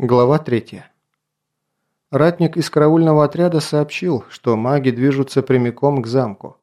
Глава 3. Ратник из караульного отряда сообщил, что маги движутся прямиком к замку.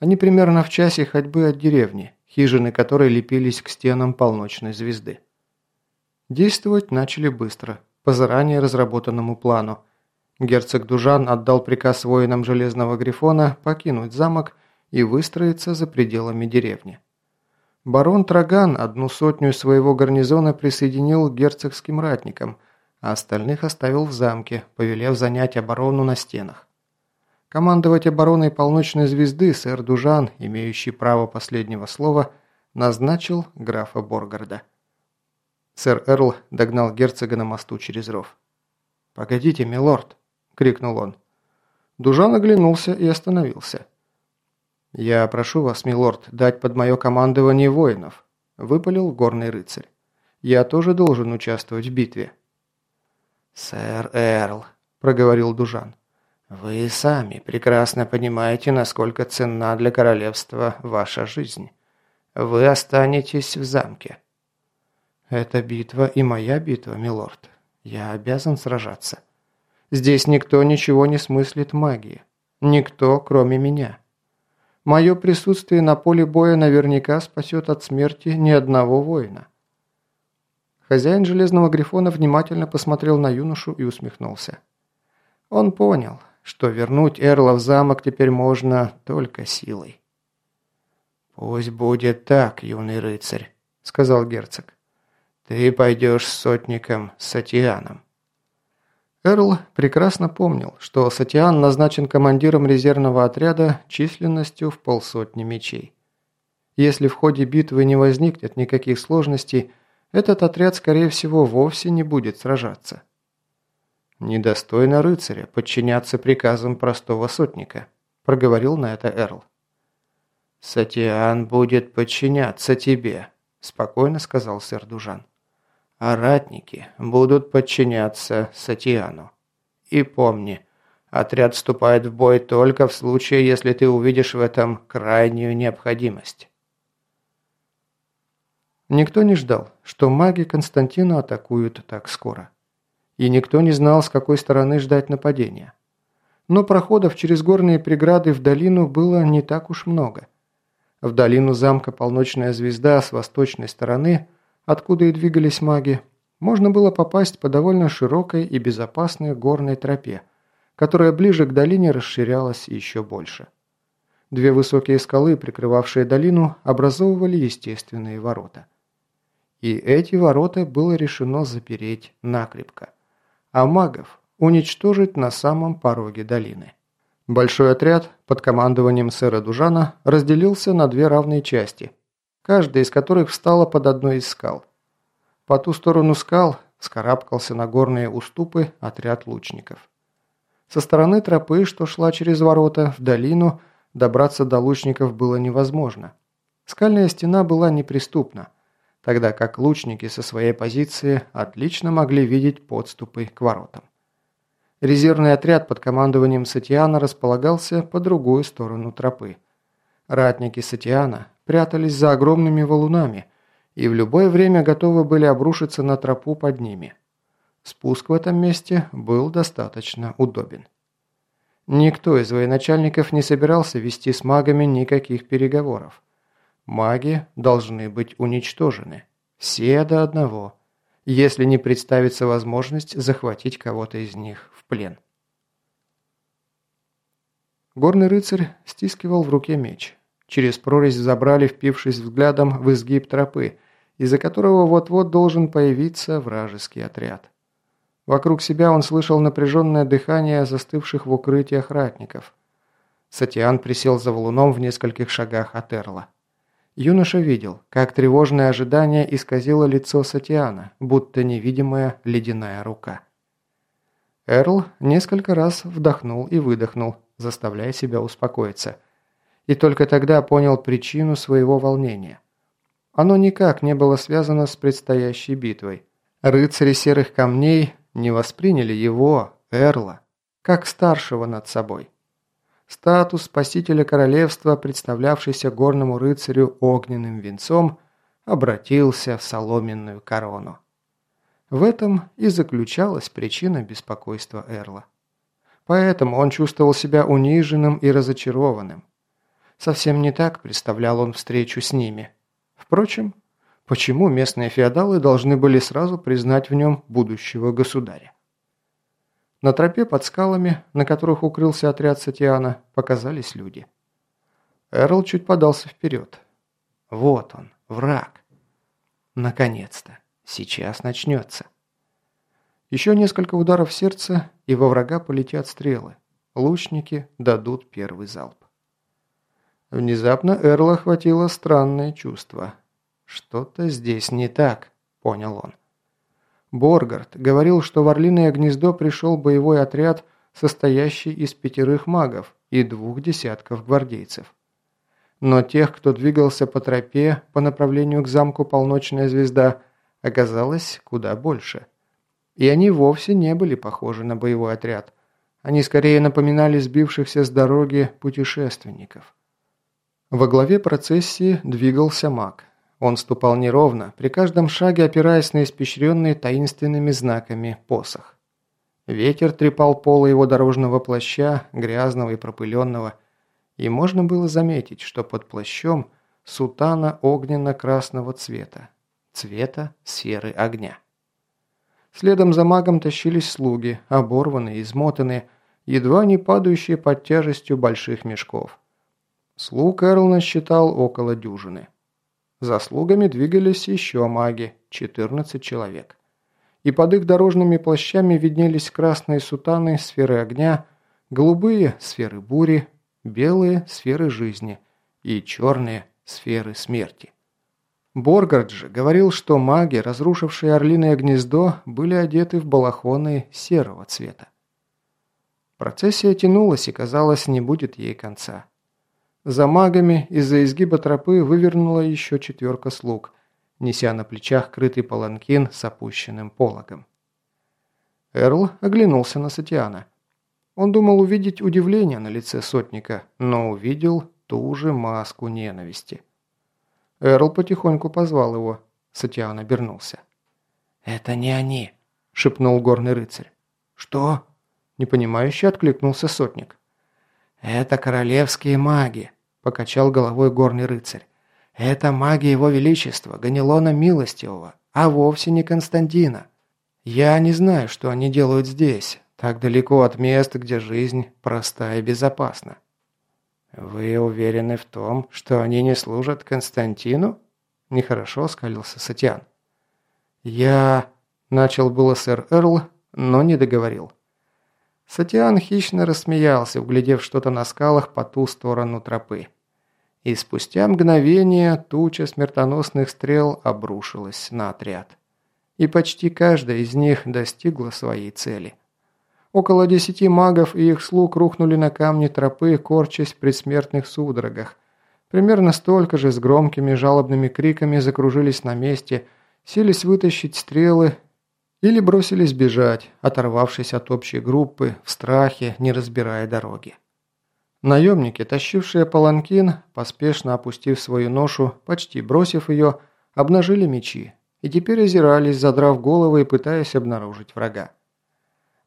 Они примерно в часе ходьбы от деревни, хижины которой лепились к стенам полночной звезды. Действовать начали быстро, по заранее разработанному плану. Герцог Дужан отдал приказ воинам Железного Грифона покинуть замок и выстроиться за пределами деревни. Барон Траган одну сотню своего гарнизона присоединил к герцогским ратникам – а остальных оставил в замке, повелев занять оборону на стенах. Командовать обороной полночной звезды сэр Дужан, имеющий право последнего слова, назначил графа Боргарда. Сэр Эрл догнал герцога на мосту через ров. «Погодите, милорд!» – крикнул он. Дужан оглянулся и остановился. «Я прошу вас, милорд, дать под мое командование воинов», – выпалил горный рыцарь. «Я тоже должен участвовать в битве». «Сэр Эрл», – проговорил Дужан, – «вы сами прекрасно понимаете, насколько ценна для королевства ваша жизнь. Вы останетесь в замке». «Это битва и моя битва, милорд. Я обязан сражаться. Здесь никто ничего не смыслит магии. Никто, кроме меня. Мое присутствие на поле боя наверняка спасет от смерти ни одного воина. Хозяин Железного Грифона внимательно посмотрел на юношу и усмехнулся. Он понял, что вернуть Эрла в замок теперь можно только силой. «Пусть будет так, юный рыцарь», — сказал герцог. «Ты пойдешь с сотником Сатианом». Эрл прекрасно помнил, что Сатиан назначен командиром резервного отряда численностью в полсотни мечей. Если в ходе битвы не возникнет никаких сложностей, этот отряд, скорее всего, вовсе не будет сражаться. «Недостойно рыцаря подчиняться приказам простого сотника», – проговорил на это Эрл. «Сатиан будет подчиняться тебе», – спокойно сказал сэр Дужан. «А ратники будут подчиняться Сатиану. И помни, отряд вступает в бой только в случае, если ты увидишь в этом крайнюю необходимость». Никто не ждал, что маги Константина атакуют так скоро. И никто не знал, с какой стороны ждать нападения. Но проходов через горные преграды в долину было не так уж много. В долину замка Полночная Звезда с восточной стороны, откуда и двигались маги, можно было попасть по довольно широкой и безопасной горной тропе, которая ближе к долине расширялась еще больше. Две высокие скалы, прикрывавшие долину, образовывали естественные ворота и эти ворота было решено запереть накрепко, а магов уничтожить на самом пороге долины. Большой отряд под командованием сэра Дужана разделился на две равные части, каждая из которых встала под одной из скал. По ту сторону скал скарабкался на горные уступы отряд лучников. Со стороны тропы, что шла через ворота в долину, добраться до лучников было невозможно. Скальная стена была неприступна, тогда как лучники со своей позиции отлично могли видеть подступы к воротам. Резервный отряд под командованием Сатиана располагался по другую сторону тропы. Ратники Сатиана прятались за огромными валунами и в любое время готовы были обрушиться на тропу под ними. Спуск в этом месте был достаточно удобен. Никто из военачальников не собирался вести с магами никаких переговоров. Маги должны быть уничтожены. Все до одного. Если не представится возможность захватить кого-то из них в плен. Горный рыцарь стискивал в руке меч. Через прорезь забрали, впившись взглядом в изгиб тропы, из-за которого вот-вот должен появиться вражеский отряд. Вокруг себя он слышал напряженное дыхание застывших в укрытиях ратников. Сатиан присел за валуном в нескольких шагах от Эрла. Юноша видел, как тревожное ожидание исказило лицо Сатиана, будто невидимая ледяная рука. Эрл несколько раз вдохнул и выдохнул, заставляя себя успокоиться. И только тогда понял причину своего волнения. Оно никак не было связано с предстоящей битвой. Рыцари серых камней не восприняли его, Эрла, как старшего над собой. Статус спасителя королевства, представлявшийся горному рыцарю огненным венцом, обратился в соломенную корону. В этом и заключалась причина беспокойства Эрла. Поэтому он чувствовал себя униженным и разочарованным. Совсем не так представлял он встречу с ними. Впрочем, почему местные феодалы должны были сразу признать в нем будущего государя? На тропе под скалами, на которых укрылся отряд Сатиана, показались люди. Эрл чуть подался вперед. Вот он, враг. Наконец-то. Сейчас начнется. Еще несколько ударов сердца, и во врага полетят стрелы. Лучники дадут первый залп. Внезапно Эрла охватило странное чувство. «Что-то здесь не так», — понял он. Боргард говорил, что в Орлиное гнездо пришел боевой отряд, состоящий из пятерых магов и двух десятков гвардейцев. Но тех, кто двигался по тропе по направлению к замку Полночная Звезда, оказалось куда больше. И они вовсе не были похожи на боевой отряд. Они скорее напоминали сбившихся с дороги путешественников. Во главе процессии двигался маг. Он ступал неровно, при каждом шаге опираясь на испещренный таинственными знаками посох. Ветер трепал полы его дорожного плаща, грязного и пропыленного, и можно было заметить, что под плащом сутана огненно-красного цвета, цвета серы огня. Следом за магом тащились слуги, оборванные, измотанные, едва не падающие под тяжестью больших мешков. Слуг Эрл насчитал около дюжины. За слугами двигались еще маги, 14 человек. И под их дорожными плащами виднелись красные сутаны сферы огня, голубые – сферы бури, белые – сферы жизни и черные – сферы смерти. Боргард же говорил, что маги, разрушившие орлиное гнездо, были одеты в балахоны серого цвета. Процессия тянулась и, казалось, не будет ей конца. За магами из-за изгиба тропы вывернула еще четверка слуг, неся на плечах крытый паланкин с опущенным пологом. Эрл оглянулся на Сатиана. Он думал увидеть удивление на лице сотника, но увидел ту же маску ненависти. Эрл потихоньку позвал его. Сатиан обернулся. «Это не они», – шепнул горный рыцарь. «Что?» – непонимающе откликнулся сотник. «Это королевские маги», – покачал головой горный рыцарь. «Это маги его величества, Ганилона Милостивого, а вовсе не Константина. Я не знаю, что они делают здесь, так далеко от места, где жизнь проста и безопасна». «Вы уверены в том, что они не служат Константину?» Нехорошо скалился Сатьян. «Я...» – начал было сэр Эрл, но не договорил. Сатиан хищно рассмеялся, углядев что-то на скалах по ту сторону тропы. И спустя мгновение туча смертоносных стрел обрушилась на отряд. И почти каждая из них достигла своей цели. Около десяти магов и их слуг рухнули на камни тропы, корчась в предсмертных судорогах. Примерно столько же с громкими жалобными криками закружились на месте, сились вытащить стрелы или бросились бежать, оторвавшись от общей группы, в страхе, не разбирая дороги. Наемники, тащившие паланкин, поспешно опустив свою ношу, почти бросив ее, обнажили мечи и теперь озирались, задрав головы и пытаясь обнаружить врага.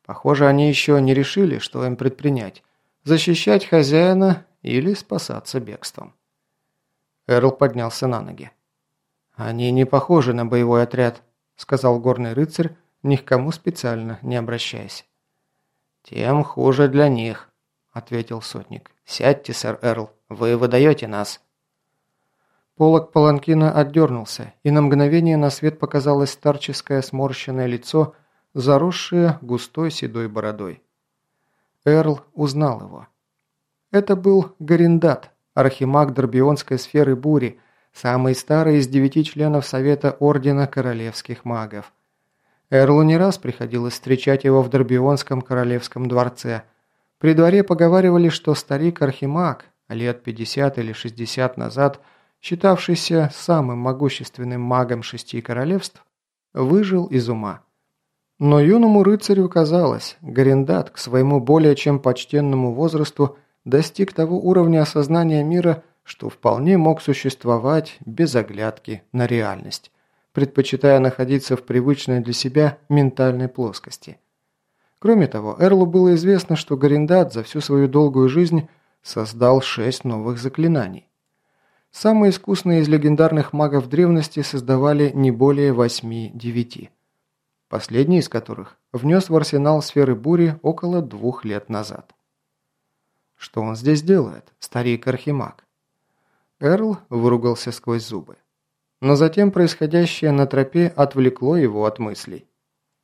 Похоже, они еще не решили, что им предпринять – защищать хозяина или спасаться бегством. Эрл поднялся на ноги. «Они не похожи на боевой отряд», – сказал горный рыцарь, ни к кому специально не обращаясь. «Тем хуже для них», – ответил сотник. «Сядьте, сэр Эрл, вы выдаете нас». Полок паланкина отдернулся, и на мгновение на свет показалось старческое сморщенное лицо, заросшее густой седой бородой. Эрл узнал его. Это был Гариндат, архимаг Дорбионской сферы бури, самый старый из девяти членов Совета Ордена Королевских Магов. Эрлу не раз приходилось встречать его в Дорбионском королевском дворце. При дворе поговаривали, что старик Архимаг, лет 50 или 60 назад, считавшийся самым могущественным магом шести королевств, выжил из ума. Но юному рыцарю казалось, Гарендат к своему более чем почтенному возрасту достиг того уровня осознания мира, что вполне мог существовать без оглядки на реальность предпочитая находиться в привычной для себя ментальной плоскости. Кроме того, Эрлу было известно, что Гариндат за всю свою долгую жизнь создал шесть новых заклинаний. Самые искусные из легендарных магов древности создавали не более восьми-девяти. Последний из которых внес в арсенал сферы бури около двух лет назад. Что он здесь делает, старик Архимаг? Эрл выругался сквозь зубы. Но затем происходящее на тропе отвлекло его от мыслей.